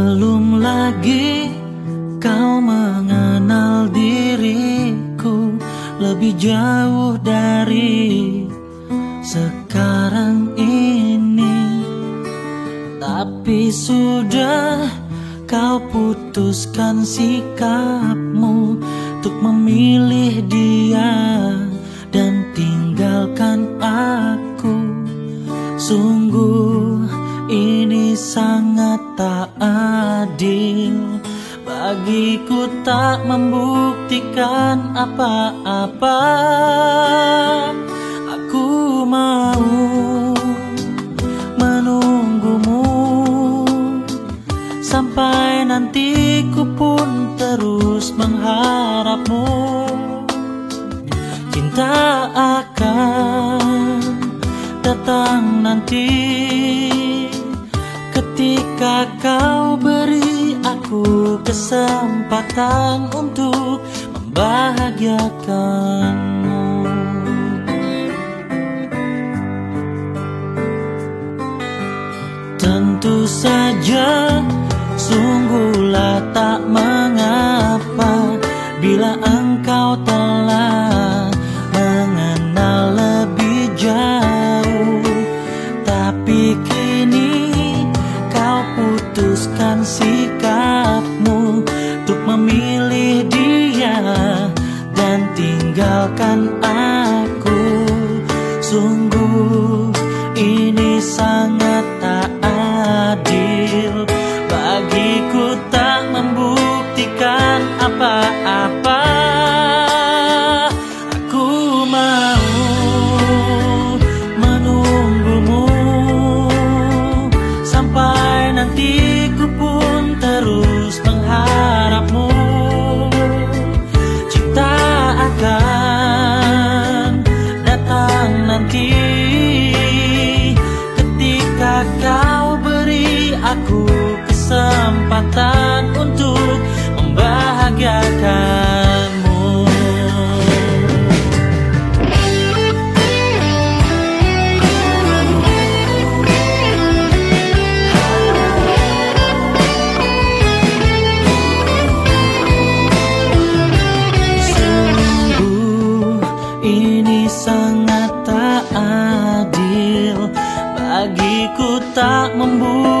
Belum lagi kau mengenal diriku lebih jauh dari sekarang ini. Tapi sudah kau putuskan sikapmu Untuk memilih dia dan tinggalkan aku. Sungguh ini sangat tak adil Bagiku tak membuktikan apa-apa. Aku mau menunggumu Sampai nanti ku pun terus mengharapmu. Cinta akan datang nanti Ketika kau beri kesempatan untuk membahagiakanmu Tentu saja sungguhlah tak mengapa Bila engkau telah mengenal lebih jauh. Tapi tinggalkan aku. Sungguh ini sangat tak adil. Bagiku tak membuktikan apa-apa. Aku mau menunggumu Sampai nanti kesempatan untuk membahagiakanmu. Sungguh ini sangat tak adil Bagiku tak membu